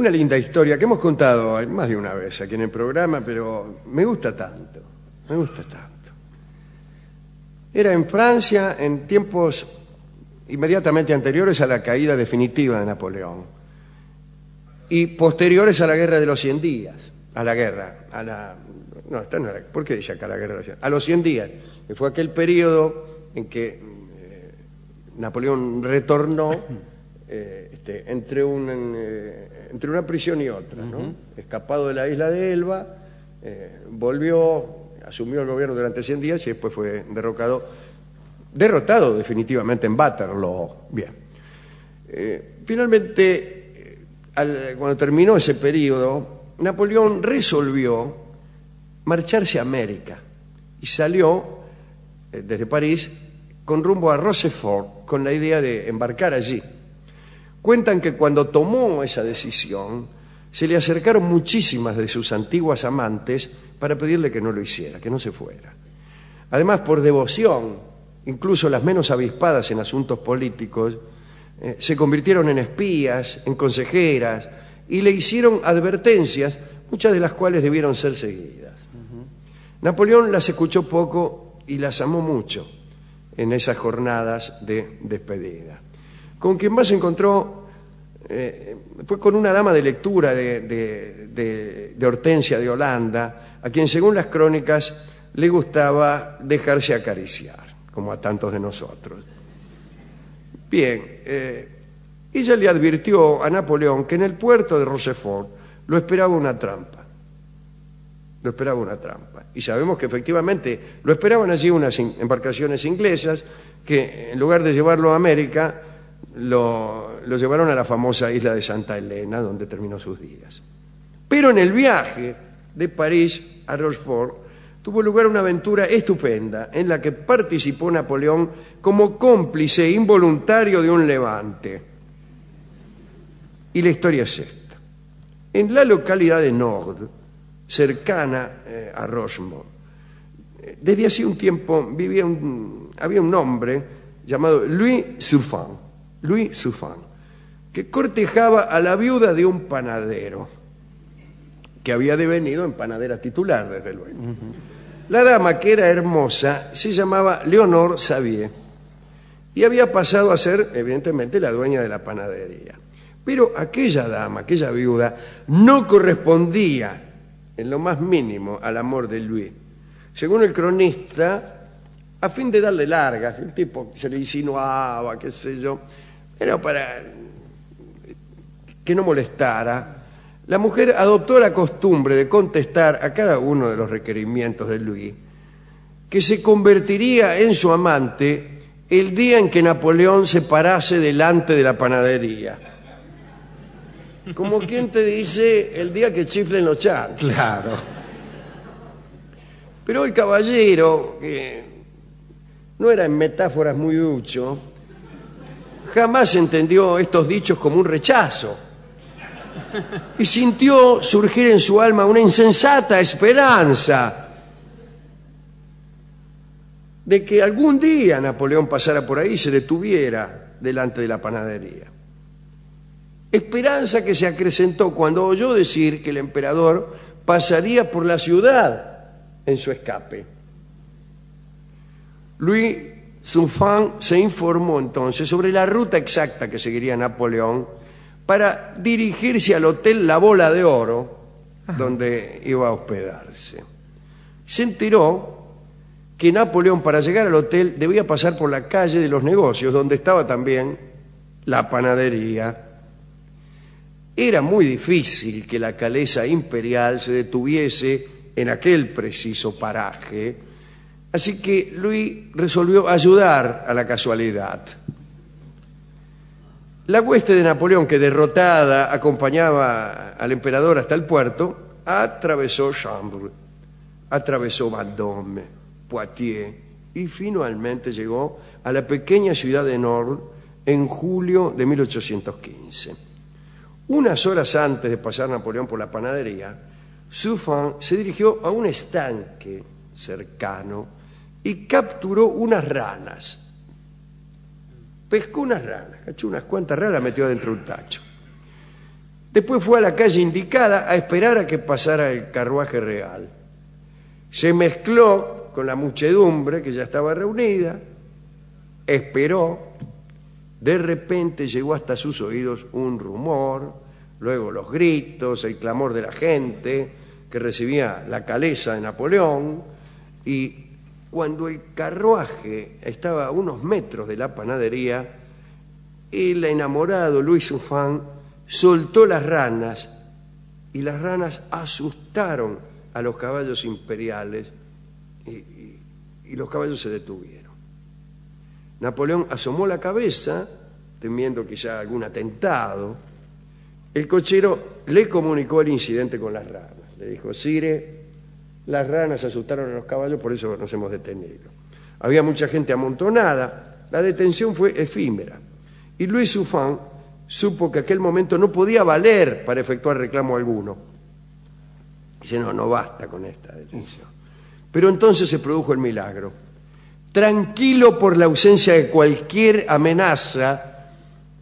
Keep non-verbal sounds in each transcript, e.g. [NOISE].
Una linda historia que hemos contado más de una vez aquí en el programa, pero me gusta tanto, me gusta tanto. Era en Francia en tiempos inmediatamente anteriores a la caída definitiva de Napoleón y posteriores a la guerra de los 100 días, a la guerra, a la... No, esta no era, ¿por qué dice acá la guerra de los 100? A los 100 días, fue aquel periodo en que eh, Napoleón retornó eh, este, entre, un, eh, entre una prisión y otra, ¿no? Escapado de la isla de Elba, eh, volvió, asumió el gobierno durante 100 días y después fue derrocado, derrotado definitivamente en Waterloo. Bien. Finalmente, al- cuando terminó ese periodo, Napoleón resolvió marcharse a América y salió desde París con rumbo a Rochefort con la idea de embarcar allí. Cuentan que cuando tomó esa decisión, se le acercaron muchísimas de sus antiguas amantes para pedirle que no lo hiciera, que no se fuera. Además, por devoción, incluso las menos avispadas en asuntos políticos, eh, se convirtieron en espías, en consejeras, y le hicieron advertencias, muchas de las cuales debieron ser seguidas. Napoleón las escuchó poco y las amó mucho en esas jornadas de despedida. Con quien más se encontró eh, fue con una dama de lectura de, de- Hortensia de Holanda, a quien según las crónicas le gustaba dejarse acariciar, como a tantos de nosotros. Bien, eh, ella le advirtió a Napoleón que en el puerto de Rochefort lo esperaba una trampa. Lo esperaba una trampa. Y sabemos que efectivamente lo esperaban allí unas embarcaciones inglesas que en lugar de llevarlo a América, lo, llevaron a la famosa isla de Santa Elena, donde terminó sus días. Pero en el viaje de París a Rochefort tuvo lugar una aventura estupenda en la que participó Napoleón como cómplice involuntario de un levante. Y la historia es esta. En la localidad de Nord, cercana eh, a Rochemont, desde hace un tiempo vivía un, había un hombre llamado Louis Suffan, Louis Suffan, que cortejaba a la viuda de un panadero, que había devenido en panadera titular, desde luego. La dama, que era hermosa, se llamaba Leonor Xavier y había pasado a ser, evidentemente, la dueña de la panadería. Pero aquella dama, aquella viuda, no correspondía en lo más mínimo al amor de Luis. Según el cronista, a fin de darle largas, el tipo se le insinuaba, qué sé yo, era para que no molestara. La mujer adoptó la costumbre de contestar a cada uno de los requerimientos de Luis, que se convertiría en su amante el día en que Napoleón se parase delante de la panadería. Como quien te dice el día que chiflen los charcos. Claro. Pero el caballero, que no era en metáforas muy ducho, jamás entendió estos dichos como un rechazo. Y sintió surgir en su alma una insensata esperanza de que algún día Napoleón pasara por ahí y se detuviera delante de la panadería. Esperanza que se acrecentó cuando oyó decir que el emperador pasaría por la ciudad en su escape. Louis Suffan se informó entonces sobre la ruta exacta que seguiría Napoleón para dirigirse al hotel La Bola de Oro, donde iba a hospedarse. Se enteró que Napoleón para llegar al hotel debía pasar por la calle de los negocios, donde estaba también la panadería. Era muy difícil que la caleza imperial se detuviese en aquel preciso paraje, así que Luis resolvió ayudar a la casualidad. La hueste de Napoleón, que derrotada acompañaba al emperador hasta el puerto, atravesó Chambres, atravesó Vendôme, Poitiers y finalmente llegó a la pequeña ciudad de Nord en julio de 1815. Unas horas antes de pasar Napoleón por la panadería, Suffan se dirigió a un estanque cercano y capturó unas ranas. Pescó unas ranas, cachó unas cuantas ranas, metió dentro de un tacho. Después fue a la calle indicada a esperar a que pasara el carruaje real. Se mezcló con la muchedumbre que ya estaba reunida, esperó, de repente llegó hasta sus oídos un rumor, luego los gritos, el clamor de la gente que recibía la caleza de Napoleón y cuando el carruaje estaba a unos metros de la panadería, el enamorado Luis Sufán soltó las ranas y las ranas asustaron a los caballos imperiales y, y los caballos se detuvieron. Napoleón asomó la cabeza, temiendo quizá algún atentado. El cochero le comunicó el incidente con las ranas. Le dijo, Sire, las ranas asustaron a los caballos, por eso nos hemos detenido. Había mucha gente amontonada, la detención fue efímera. Y Luis Sufán supo que aquel momento no podía valer para efectuar reclamo alguno. Dice, no, no basta con esta detención. Pero entonces se produjo el milagro. Tranquilo por la ausencia de cualquier amenaza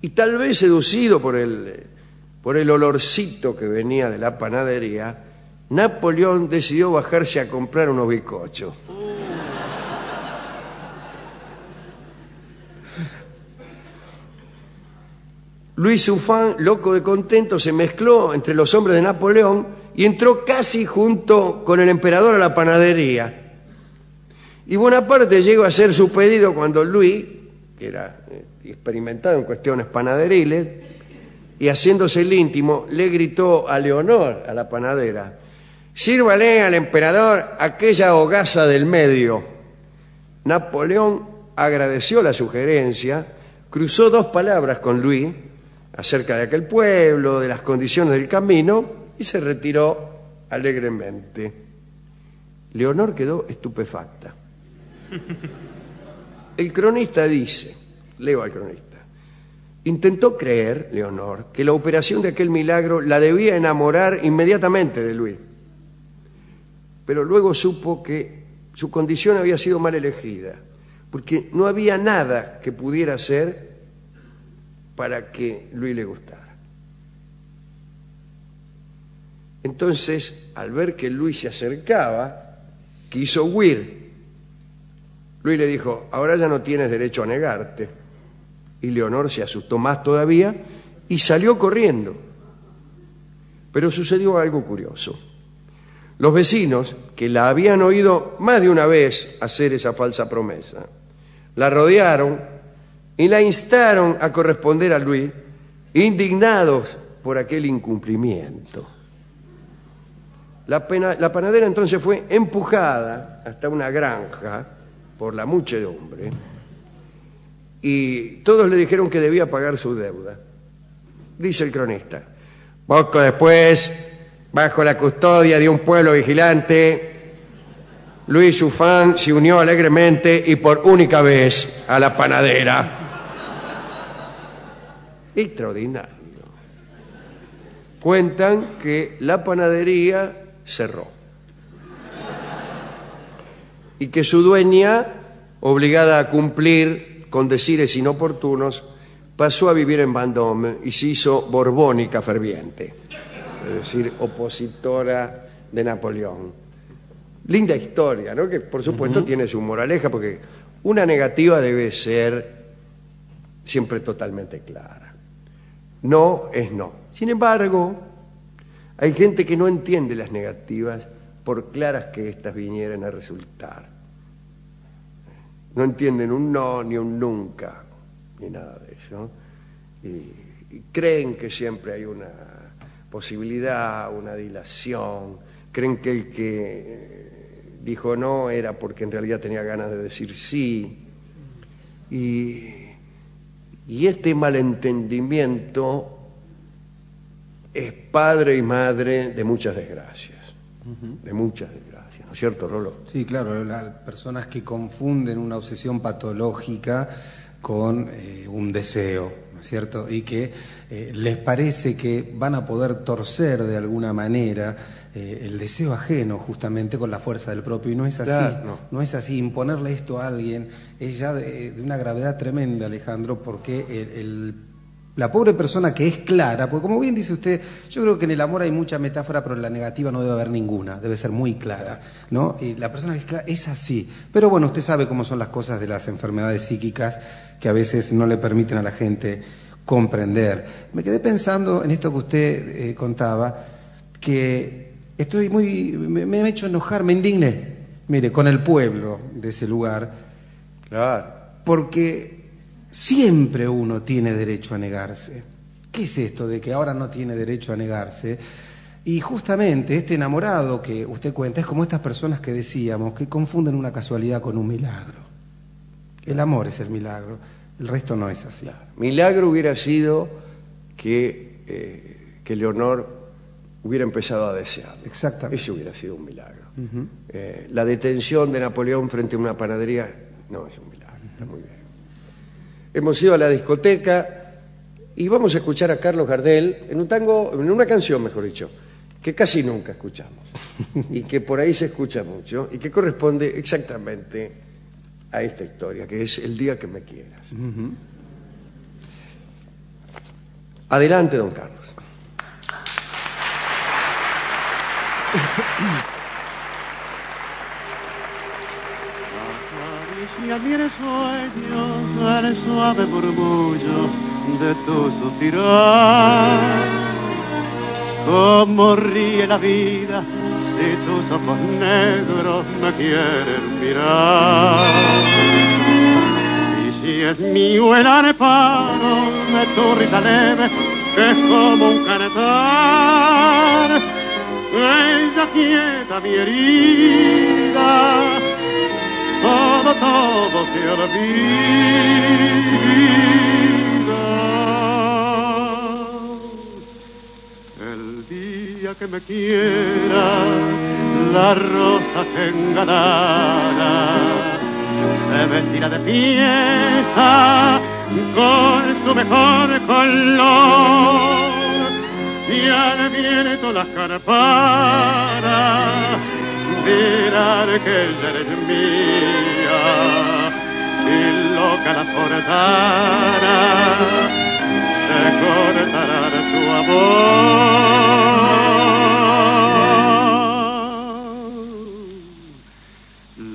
y tal vez seducido por el, por el olorcito que venía de la panadería, Napoleón decidió bajarse a comprar unos bizcochos. Luis Ufán, loco de contento, se mezcló entre los hombres de Napoleón y entró casi junto con el emperador a la panadería. Y Bonaparte llegó a hacer su pedido cuando Luis, que era eh, experimentado en cuestiones panaderiles, y haciéndose el íntimo, le gritó a Leonor, a la panadera, sírvale al emperador aquella hogaza del medio. Napoleón agradeció la sugerencia, cruzó dos palabras con Luis acerca de aquel pueblo, de las condiciones del camino, y se retiró alegremente. Leonor quedó estupefacta. El cronista dice, leo al cronista, intentó creer, Leonor, que la operación de aquel milagro la debía enamorar inmediatamente de Luis, pero luego supo que su condición había sido mal elegida, porque no había nada que pudiera hacer para que Luis le gustara. Entonces, al ver que Luis se acercaba, quiso huir. Luis le dijo, ahora ya no tienes derecho a negarte. Y Leonor se asustó más todavía y salió corriendo. Pero sucedió algo curioso. Los vecinos, que la habían oído más de una vez hacer esa falsa promesa, la rodearon y la instaron a corresponder a Luis, indignados por aquel incumplimiento. La, panadera entonces fue empujada hasta una granja por la muchedumbre y todos le dijeron que debía pagar su deuda. Dice el cronista, poco después, bajo la custodia de un pueblo vigilante, Luis Ufán se unió alegremente y por única vez a la panadera. Extraordinario. Cuentan que la panadería cerró. Y que su dueña, obligada a cumplir con decires inoportunos, pasó a vivir en Vendôme y se hizo borbónica ferviente, es decir, opositora de Napoleón. Linda historia, ¿no? Que por supuesto tiene su moraleja, porque una negativa debe ser siempre totalmente clara. No es no. Sin embargo, hay gente que no entiende las negativas por claras que éstas vinieran a resultar. No entienden un no ni un nunca, ni nada de eso. Y, creen que siempre hay una posibilidad, una dilación. Creen que el que dijo no era porque en realidad tenía ganas de decir sí. Y y este malentendimiento es padre y madre de muchas desgracias, de muchas desgracias, ¿no es cierto, Rolo? Sí, claro, las personas que confunden una obsesión patológica con eh, un deseo, ¿no es cierto? Y que eh, les parece que van a poder torcer de alguna manera eh, el deseo ajeno justamente con la fuerza del propio. Y no es así, no. es así. Imponerle esto a alguien es ya de, una gravedad tremenda, Alejandro, porque el, La pobre persona que es clara, porque como bien dice usted, yo creo que en el amor hay mucha metáfora, pero en la negativa no debe haber ninguna, debe ser muy clara, ¿no? Y la persona que es clara es así. Pero bueno, usted sabe cómo son las cosas de las enfermedades psíquicas que a veces no le permiten a la gente comprender. Me quedé pensando en esto que usted eh, contaba, que estoy muy, me, me ha hecho enojar, me indigné, mire, con el pueblo de ese lugar. Claro. Porque siempre uno tiene derecho a negarse. ¿Qué es esto de que ahora no tiene derecho a negarse? Y justamente este enamorado que usted cuenta es como estas personas que decíamos que confunden una casualidad con un milagro. El amor es el milagro, el resto no es así. Milagro hubiera sido que, eh, que Leonor hubiera empezado a desear. Exactamente. Ese hubiera sido un milagro. Eh, la detención de Napoleón frente a una panadería no es un milagro, está muy bien. Hemos ido a la discoteca y vamos a escuchar a Carlos Gardel en un tango, en una canción, mejor dicho, que casi nunca escuchamos [LAUGHS] y que por ahí se escucha mucho y que corresponde exactamente a esta historia, que es El día que me quieras. Adelante, don Carlos. [LAUGHS] Acaricia mi sueños el suave murmullo de tu suspirar. Cómo ríe la vida si tus ojos negros me quieren mirar. Y si es mío el areparo de tu risa leve, que es como un canetar, ella quieta mi herida, todo, todo se olvida. El día que me quiera, la rosa se engalara, se vestirá de fiesta con su mejor color y al viento las carparas dirán que ella eres mía y loca la portara se cortará su amor.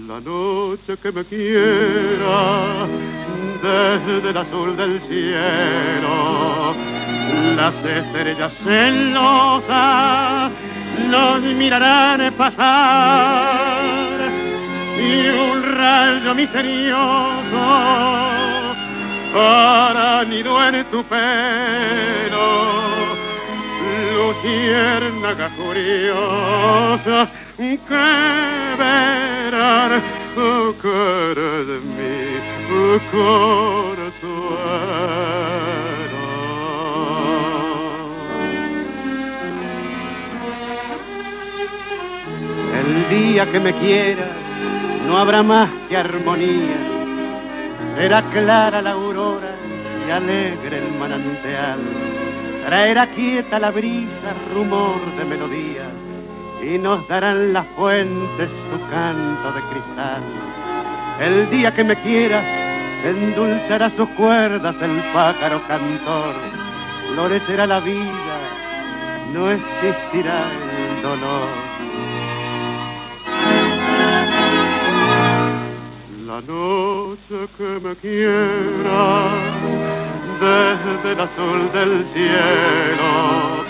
La noche que me quiera desde el azul del cielo las estrellas celosas nos mirarán pasar y un rayo misterioso hará nido en tu pelo. Luciérnaga curiosa que verán oh, cara de mi oh, día que me quieras no habrá más que armonía. Será clara la aurora y alegre el manantial. Traerá quieta la brisa, rumor de melodía. Y nos darán las fuentes su canto de cristal. El día que me quieras endulzará sus cuerdas el pájaro cantor. Florecerá la vida, no existirá el dolor. La noche que me quiera desde el azul del cielo,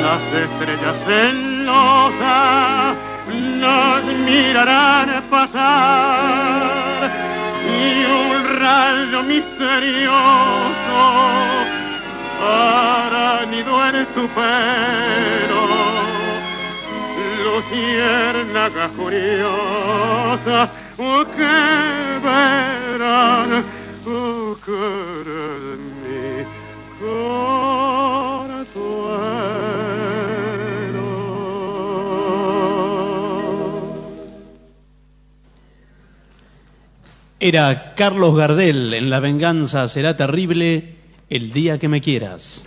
las estrellas celosas nos mirarán pasar y un rayo misterioso hará nido en tu pelo. Luciérnaga curiosa Era Carlos Gardel en La venganza será terrible el día que me quieras.